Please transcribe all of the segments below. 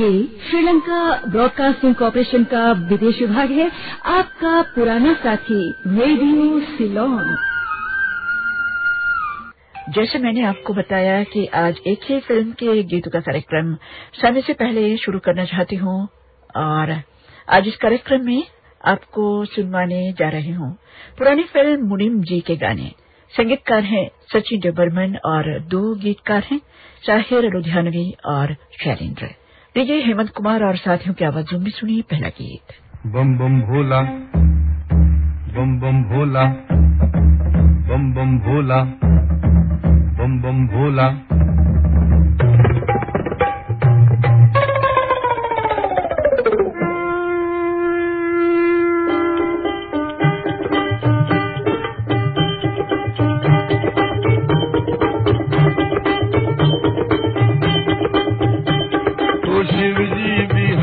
ये Sri Lanka broadcasting corporation का विदेश विभाग है। आपका पुराना साथी रेडियो सिलोन। जैसे मैंने आपको बताया कि आज एक ही फ़िल्म के गीतों का कार्यक्रम समय से पहले शुरू करना चाहती हूँ और आज इस कार्यक्रम में आपको सुनवाने जा रही हूँ। पुरानी फ़िल्म मुनिम जी के गाने। संगीतकार हैं सचिन डबरमन और दो गीतकार हैं, साहिर लुधियानवी और शैलेंद्र। डीजे हेमंत कुमार और साथियों की आवाजों में सुनिए पहला गीत। बम बम भोला, बम बम भोला, बम बम भोला, बम बम भोला।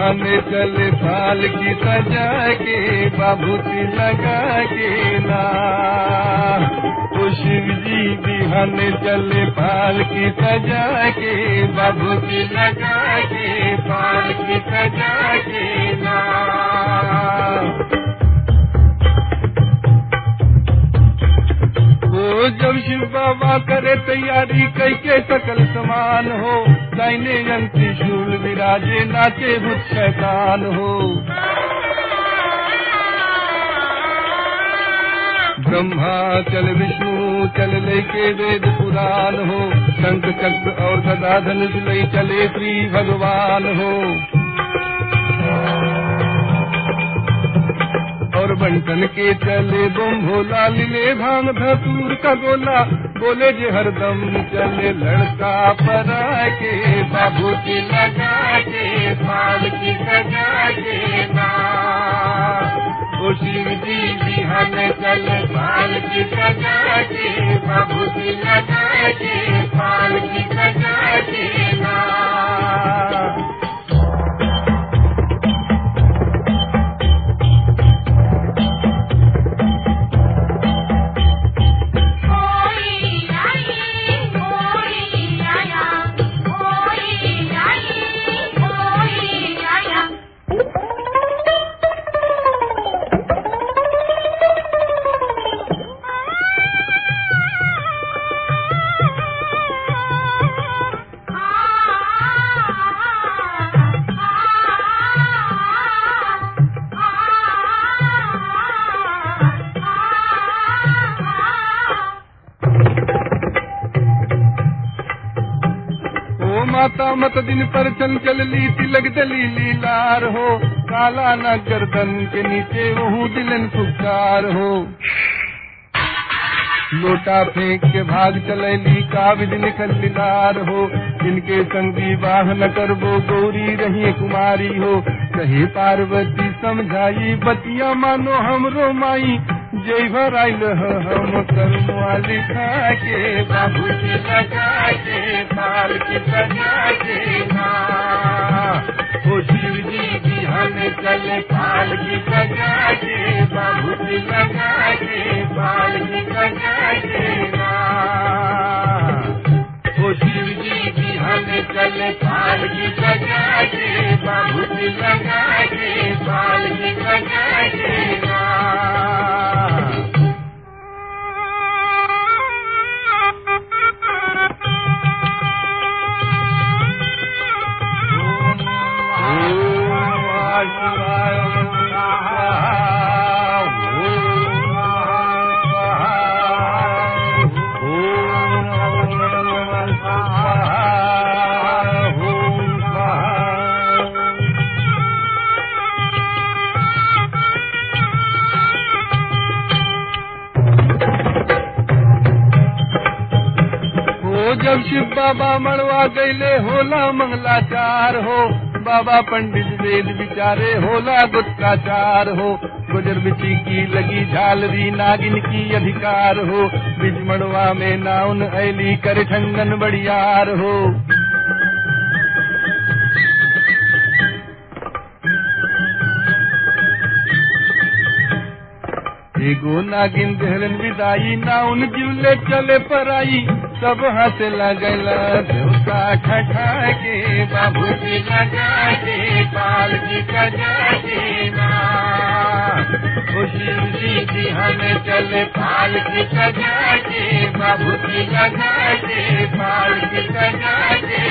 बिहाने चले थाल की सजा के, बाबूती लगा के ना तो शिव जी बिहाने चले फाल की सजा के, बाबूती लगा के फाल की सजा के ना वो जब शिव बाबा करे तैयारी कई के सकल समान हो? दाइने अंति शूल विराजे नाचे भूत शैतान हो। ब्रह्मा, चल विष्णु, चल लेके वेद पुराण हो। शंख चक्र और गदा धनुष ले चले श्री भगवान हो। और बंटन के चले बम भोला लिले भाँग, धतूर का गोला। बोले जे हरदम चले लड़का पर के बाबू की लगा के पाल की सजा के ओ शिव जी बिहान चले पाल की सजा के बाबू की लगा के पाल की सजा के ना मत दिन पर चंचल ली तिलक दलीली लार हो। काला न गर्दन के नीचे वहू दिलन फुकार हो। लोटा फेंक के भाग चलैली काबिज निकल लिलार हो। जिनके संग विवाह न करबो गौरी रही कुमारी हो। कहे पार्वती समझाई बतिया मानो हमरो माई। जय भर आयल हम कर्मा लिखा के बाबू की लगा के पाल की सजा के ना ओ शिव जी की हम चले पाल की सजा के बाबू की लगा के पाल की सजा के ना ओ शिव जी की हम चले पाल की सजा के बाबू के पाल की सजा बाबा मड़वा गैले होला मंगलाचार हो। बाबा पंडित वेद बिचारे, होला गुत्ताचार हो। गुजर बिची की लगी झालरी, नागिन की अधिकार हो। बिज मड़वा में नाउन ऐली, कर ठंगन बड़ियार हो। एगो नागिन दहलन विदाई, नाउन जिवले चले पर आई सब हंस लगल देवता खटा के बाबूजी लगा के पाल जी कजा के खुशी जी जी हम चल पाल जी सजा के बाबूजी लगा के पाल जी सजा के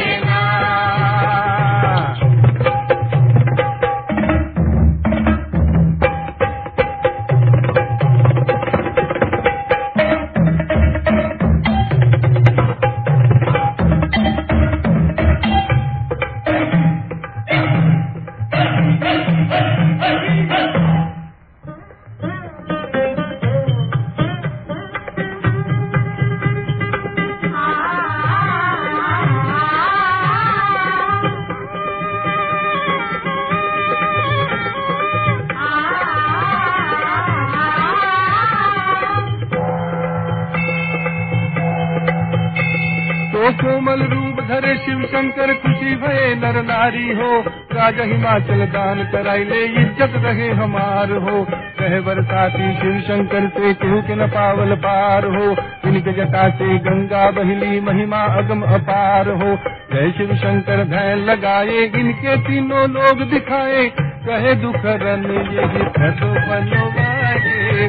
हिमाचल दान कराइले इज़्ज़त रहे हमार हो। कहे बरसाती शिव शंकर से केहू न पावल पार हो। इनके जटा से गंगा, बहली, महिमा, अगम अपार हो। जय शिव शंकर भय लगाए, इनके तीनों लोग दिखाए। कहे दुख रन ये तो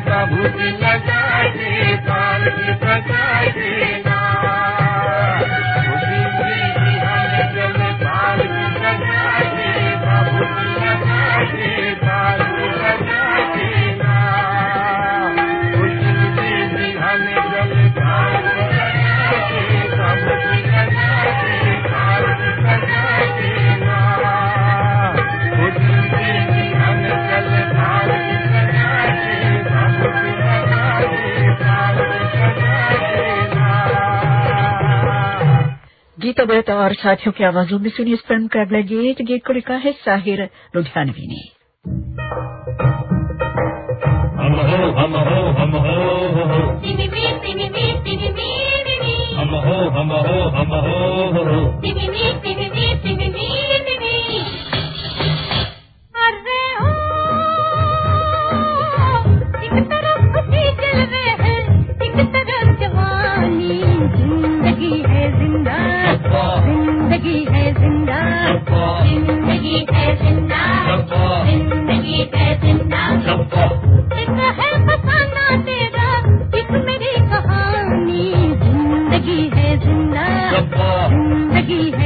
बाबू जी लगा काल की गीता और साथियों की आवाजों में सुनी इस फ़िल्म का अगला गीत गीत को लिखा है साहिर लुधियानवी ने हम हो हम हो हम हो हम हो हम हो हम हो ज़िंदगी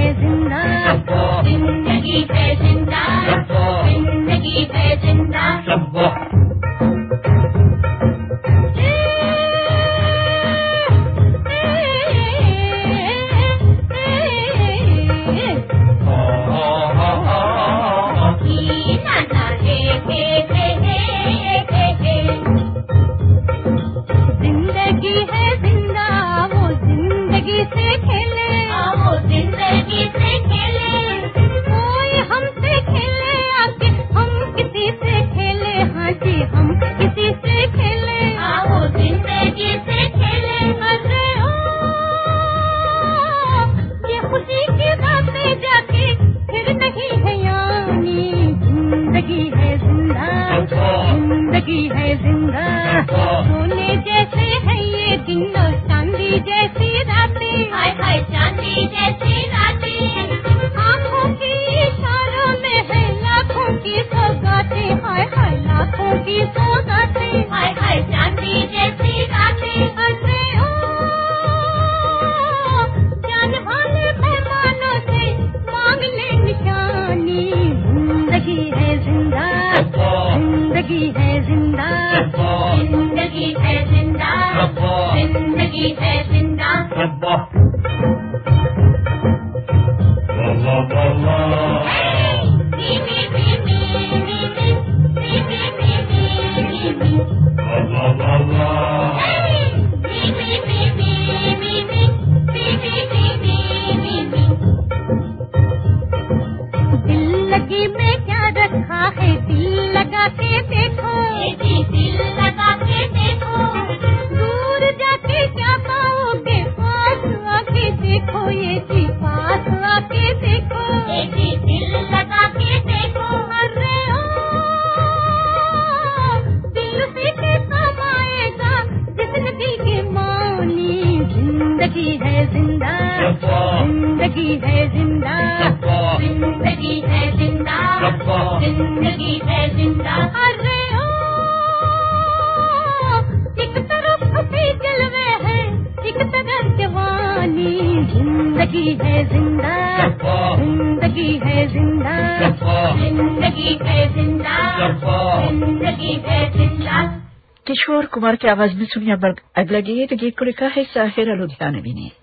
किशोर कुमार की आवाज़ में सुनिया बर्ग। अगला गीत गीत को लिखा है साहिर लुधियानवी ने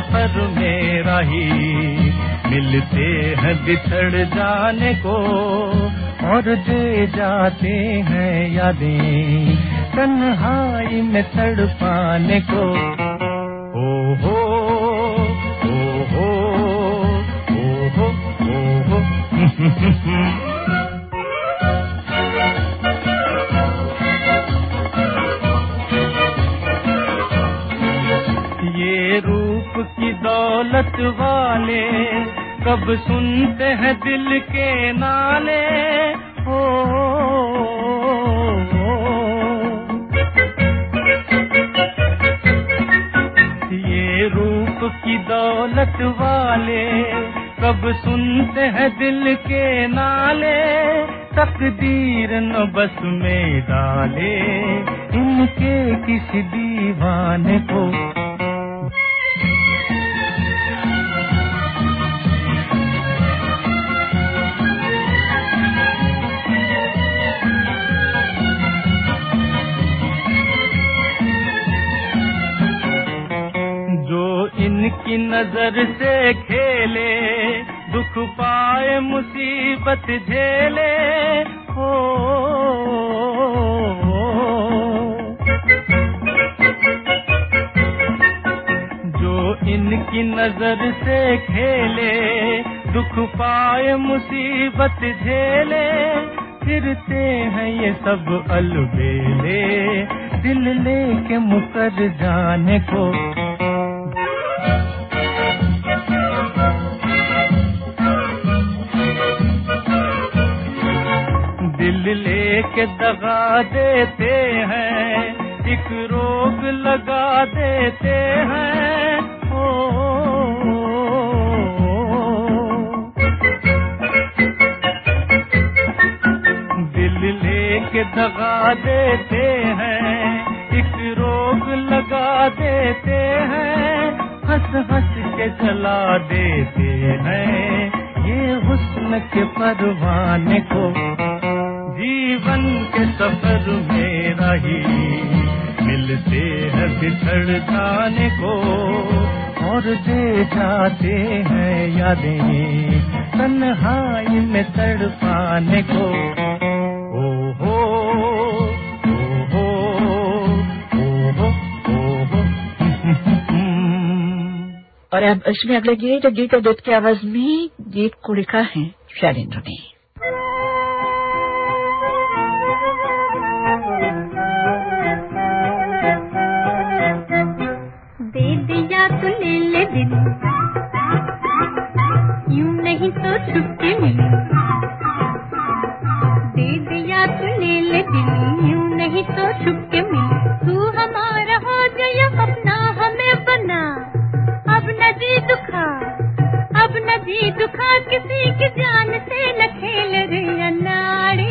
सफ़र में राही मिलते हैं बिछड़ जाने को, और दे जाते हैं यादें, तन्हाई में तड़ पाने को। ओ हो ओ हो ओ हो ओ हो वाले, कब सुनते हैं दिल के नाले? हो ये रूप की दौलत वाले, कब सुनते हैं दिल के नाले? तकदीर न बस में डाले इनके किसी दीवाने को इनकी नज़र से खेले, दुख पाए, मुसीबत झेले। हो जो इनकी नज़र से खेले, दुख पाए, मुसीबत झेले। फिरते हैं ये सब अलबेले, दिल लेके मुकर जाने को। लेके दगा देते हैं एक रोग लगा देते हैं। ओ, दिल लेके दगा देते हैं एक रोग लगा देते हैं। हंस हंस के चला देते हैं ये हुस्न के परवाने को। जीवन के सफ़र में रही। मिलते हैं बिछड़ जाने को, और दे जाते हैं यादें तन्हाई में तड़ पाने को और अब इसमें अगला गीत गीता दत्त की आवाज़ में गीत को लिखा है शैलेंद्र ने। तो ले दिल यूँ नहीं तो दे दिया तो ले यूँ नहीं तो छुपके मिल। तू हमारा हो गया अपना हमें बना। अब न जी दुखा, अब न जी दुखा। किसी की जान से न खेल रे अनाड़ी।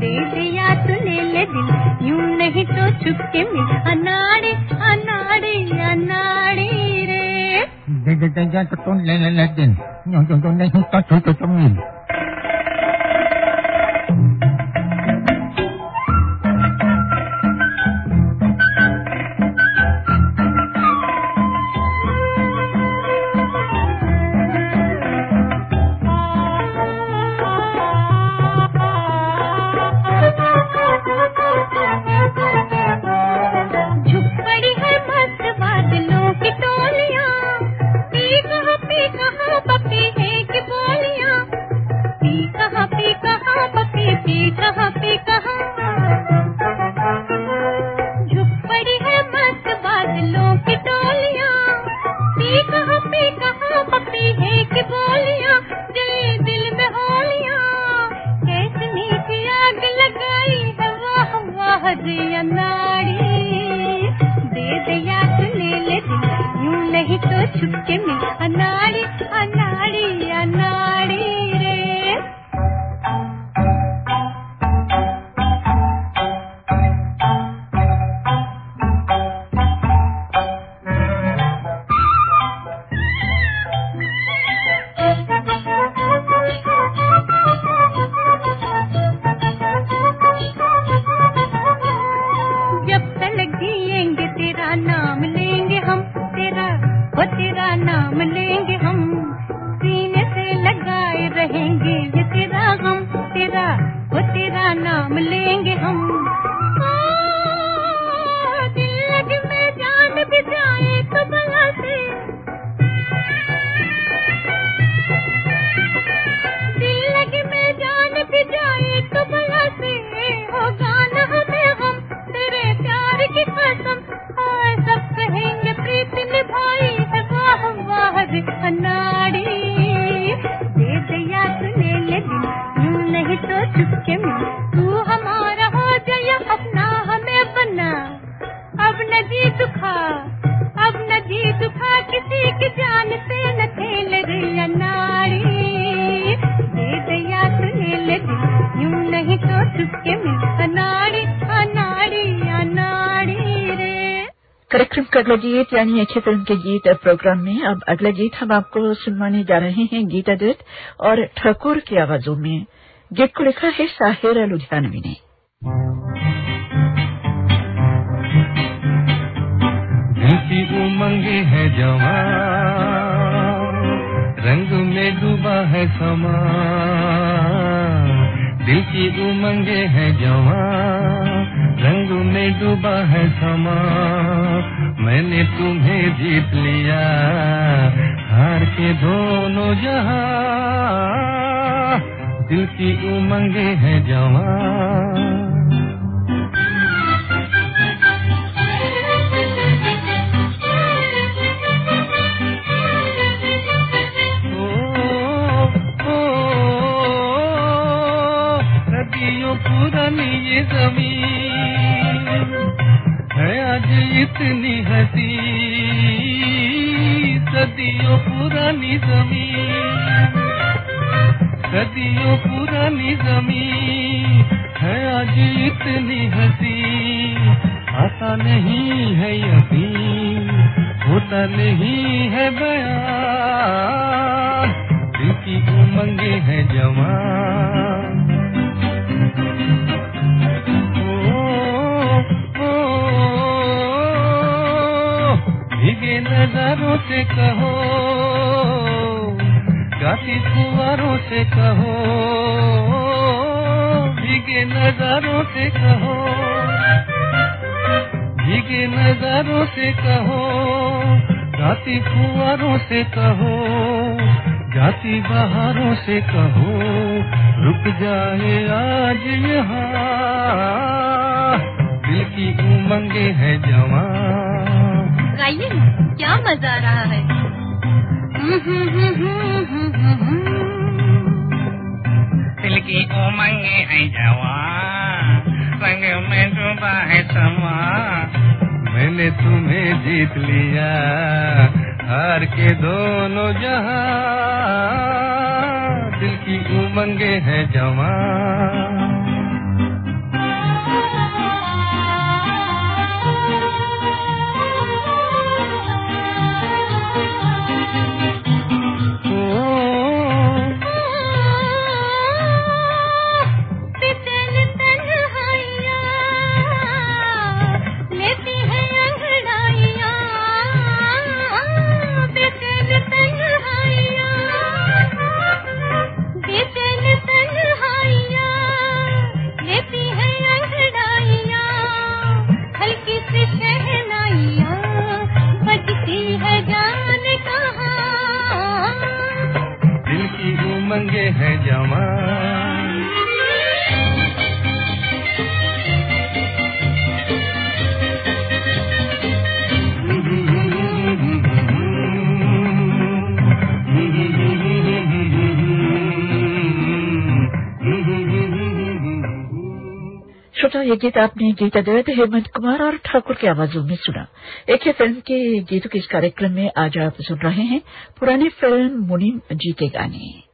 दे दिया तो ले दिल यूँ नहीं तो छुपके मिल। अनाड़ी अनाड़ी अनाड़ी। đây đây đây cái cái cái cái cái cái cái cái đây cái cái cái cái cái cái गीत, यानी अच्छे फ़िल्म के गीत प्रोग्राम में अब अगला गीत हम आपको सुनवाने जा रहे हैं गीता दत्त और ठाकुर की आवाजों में। गीत को लिखा है साहिर लुधियानवी ने। उमंगे है जवान, रंग में डूबा है समा। दिल की उमंगे है जवान, रंग में डूबा है समा। मैंने तुम्हें जीत लिया हार के दोनों जहाँ दिल की उमंगे है जवान पुरानी ये है आज इतनी हसी सदियों पुरानी ज़मीन, सदियों पुरानी ज़मीन है आज इतनी हसी आता नहीं है यकीन, होता नहीं है बयान। दिल की उमंगे है जवान। फुआरों से कहो, भीगे नजारों से कहो, भीगे नजारों से कहो गाती फुआरों से कहो, जाती बहारों से कहो, रुक जाए आज यहाँ, दिल की उमंगे है जवान। गाइए, क्या मज़ा आ रहा है? दिल की उमंगे है जवान रंग में डूबा है समा मैंने तुम्हें जीत लिया हार के दोनों जहाँ दिल की उमंगे है जवान ये गीत आपने गीता देवत हेमंत कुमार और ठाकुर की आवाजों में सुना एक ही फ़िल्म के गीतों के इस कार्यक्रम में आज आप सुन रहे हैं पुरानी फ़िल्म मुनीम जी के गाने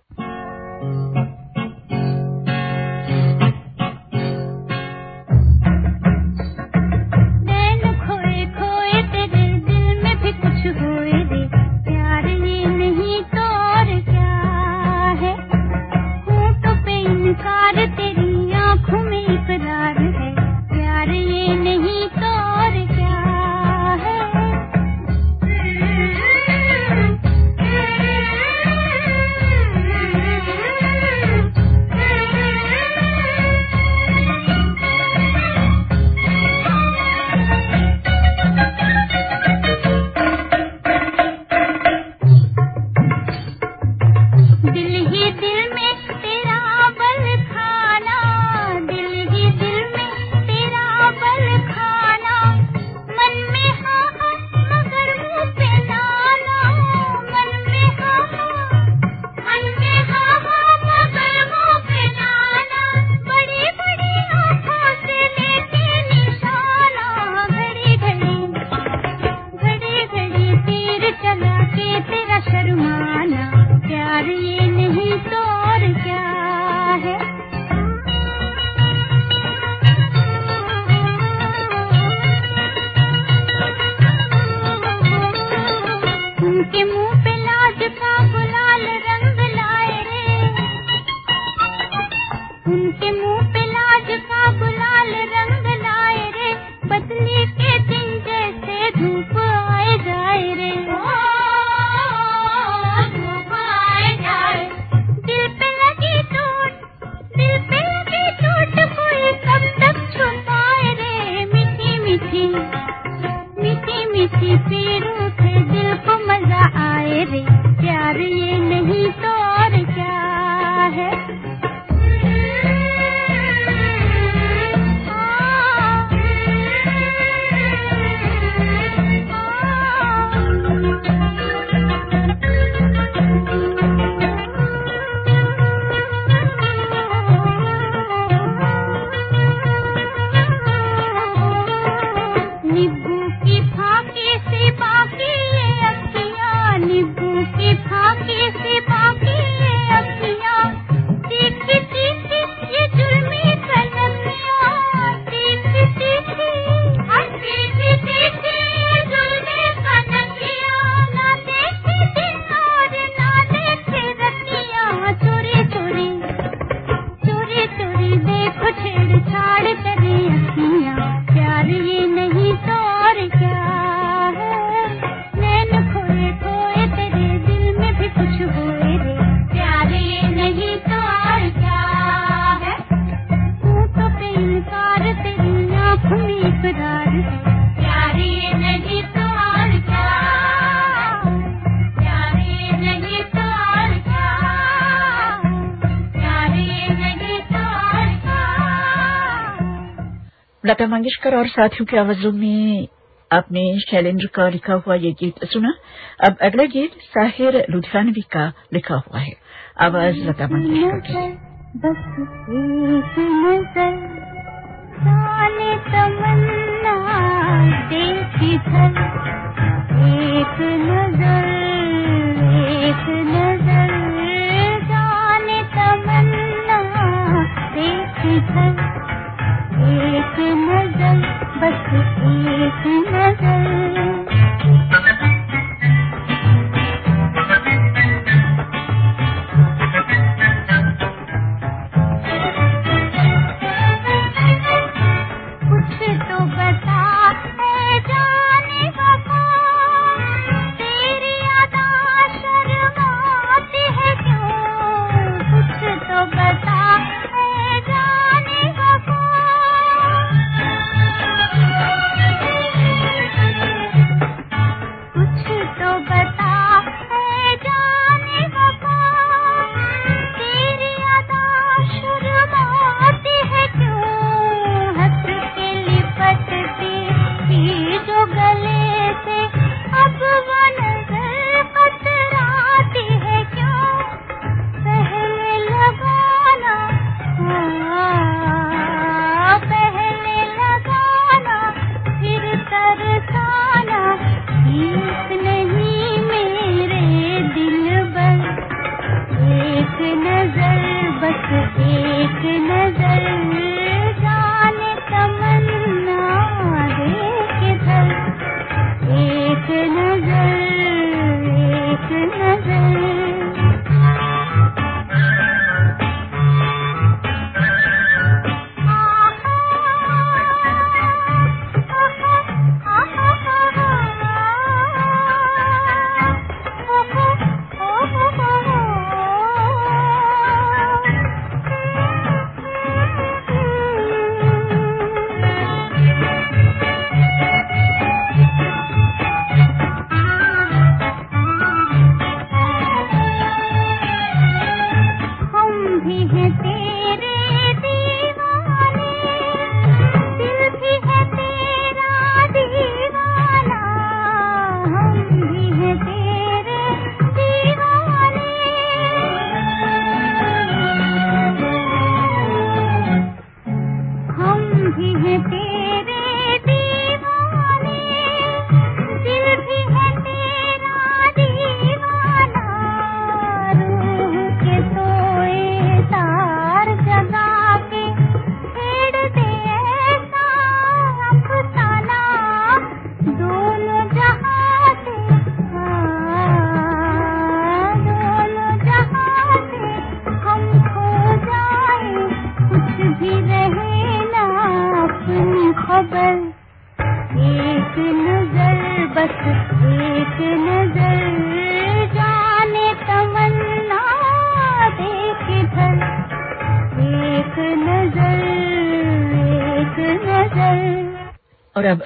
लता मंगेशकर और साथियों की आवाजों में आपने शैलेंद्र का लिखा हुआ ये गीत सुना। अब अगला गीत साहिर लुधियानवी का लिखा हुआ है। आवाज़ लता मंगेशकर की। बस एक नज़र बस एक नज़र।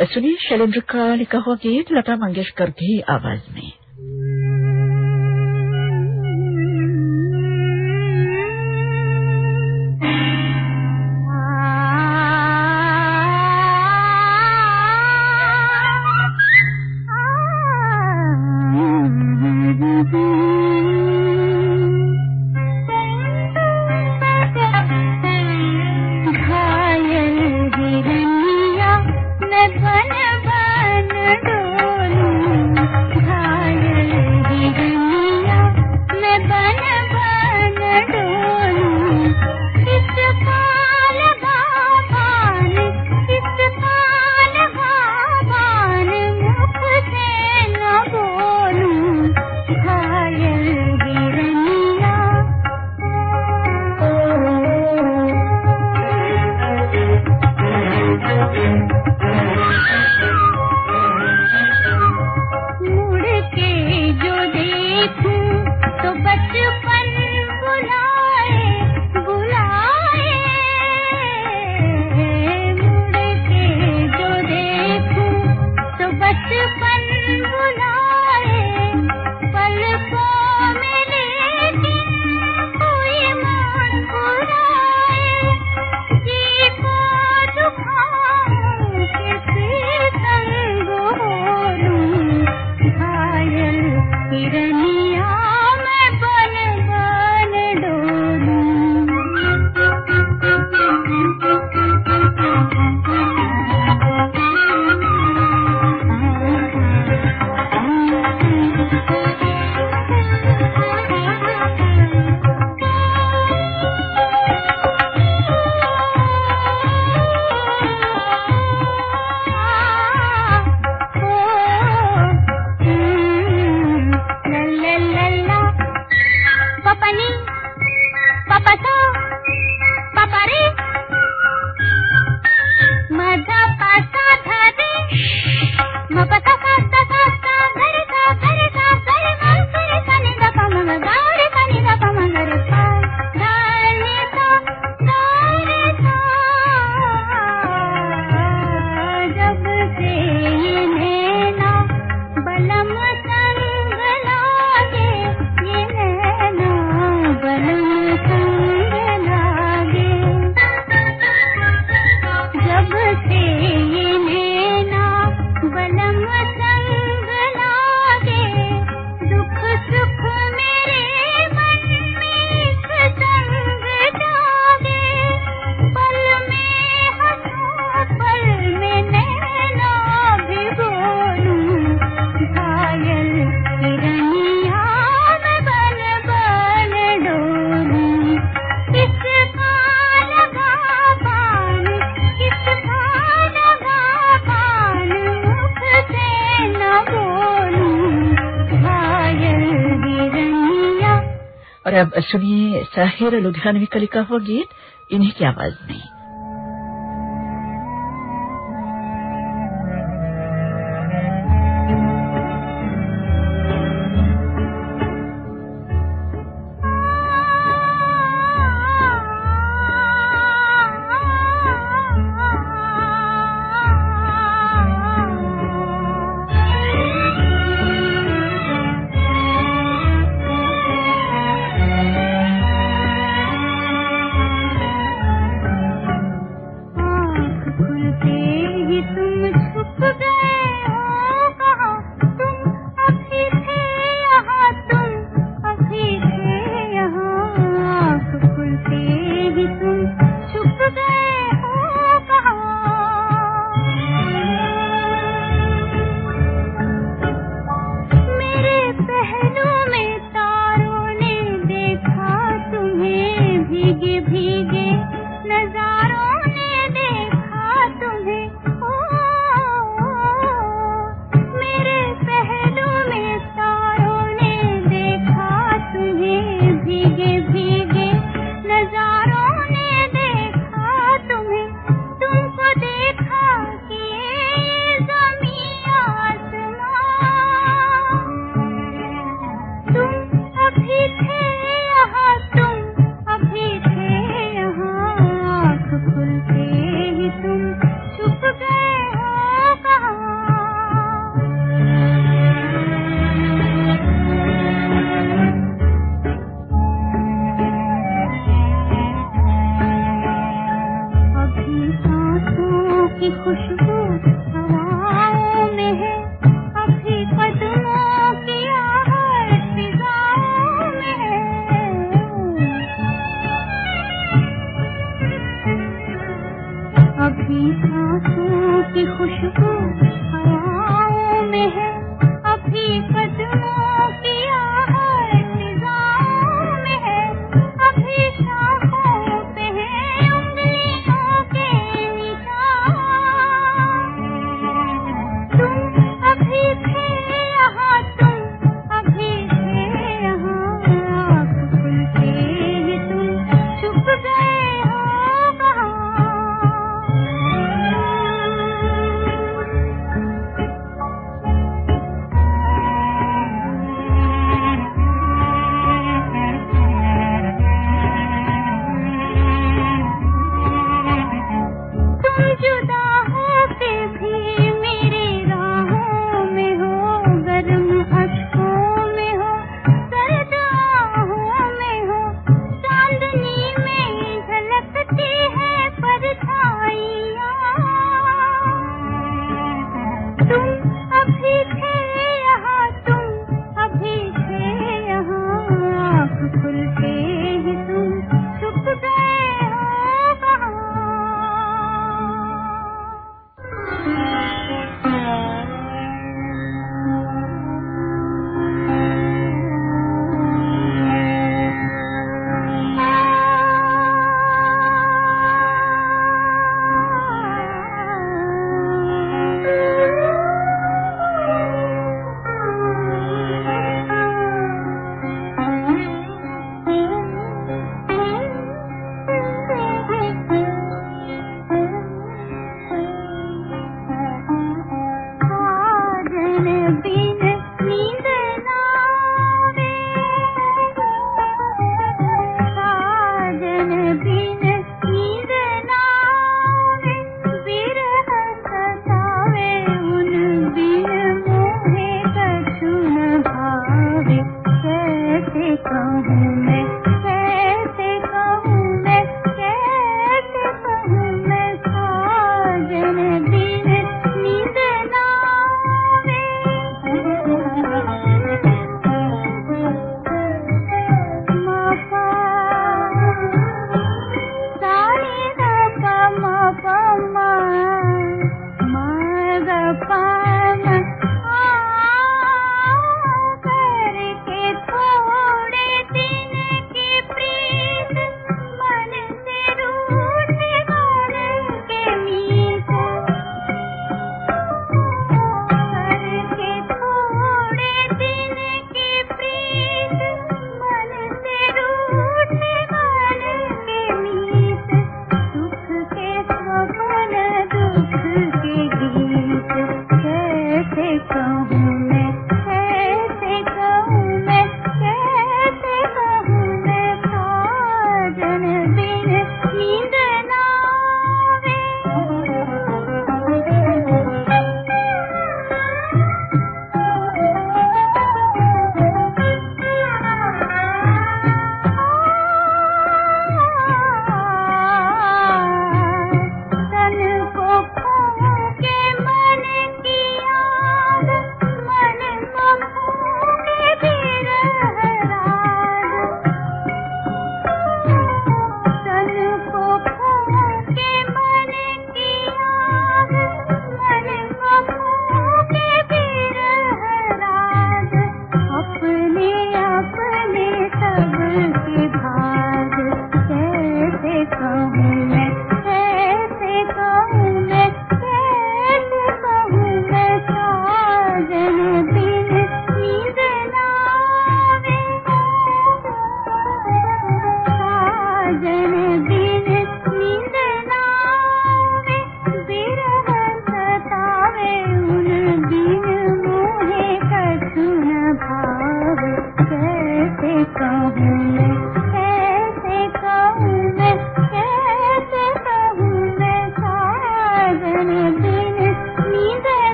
अब सुनिए शैलेन्द्र का लिखा हुआ गीत लता मंगेशकर की आवाज़ में। शाहिर लुधियानवी का लिखा हुआ गीत इन्हीं की आवाज़ में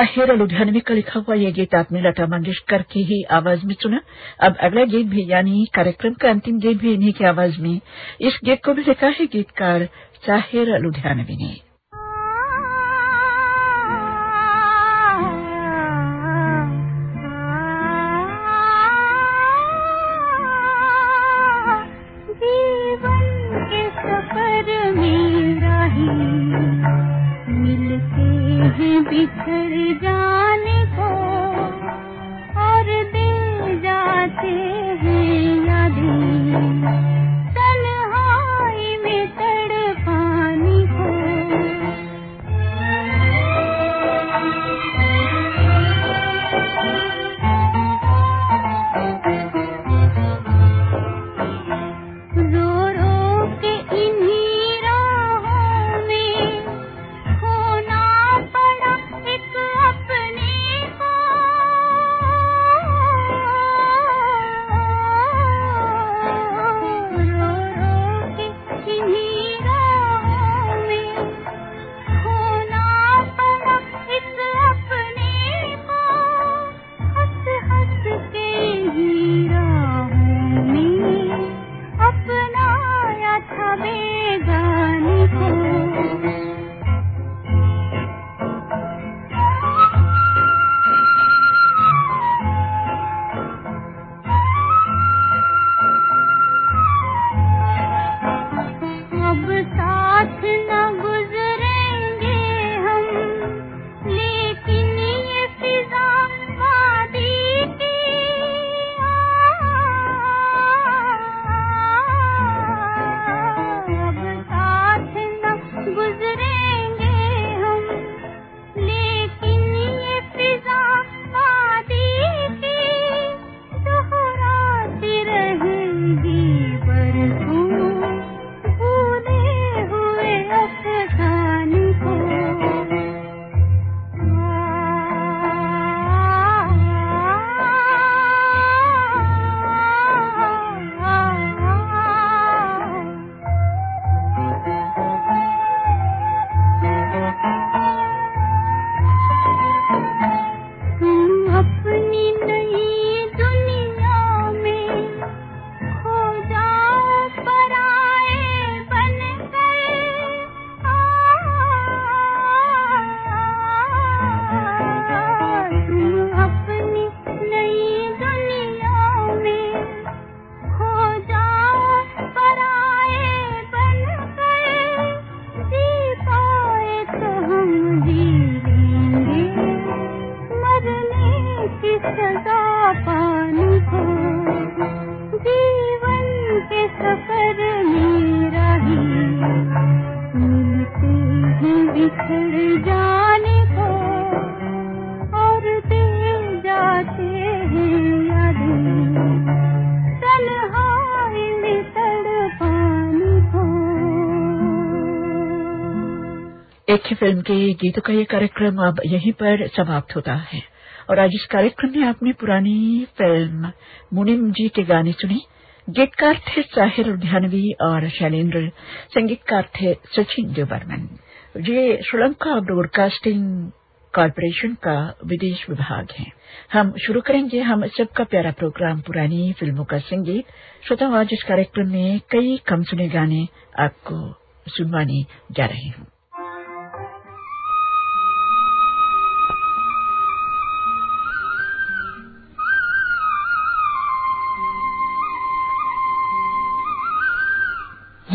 शाहिर लुधियानवी का लिखा हुआ यह गीत आपने लता मंगेशकर की ही आवाज़ में सुना अब अगला गीत भी, यानी कार्यक्रम का अंतिम गीत भी इन्हीं की आवाज़ में इस गीत को भी लिखा है गीतकार शाहिर लुधियानवी ने Thank you. बिखर जा पानी हो जीवन के जाने और दे जाते हो एक ही फ़िल्म के गीतों का ये कार्यक्रम अब यहीं पर समाप्त होता है। और आज इस कार्यक्रम में आपने पुरानी फ़िल्म मुनिम जी के गाने सुने। गीतकार थे साहिर उद्यानवी और शैलेंद्र। संगीतकार थे सचिन देवबर्मन ये श्रीलंका ब्रॉडकास्टिंग कॉरपोरेशन का विदेश विभाग है। हम शुरू करेंगे। हम सबका प्यारा प्रोग्राम, पुरानी फ़िल्मों का संगीत। श्रोताओं, आज इस कार्यक्रम में कई कम सुने गाने आपको सुनवाने जा रहे हूँ।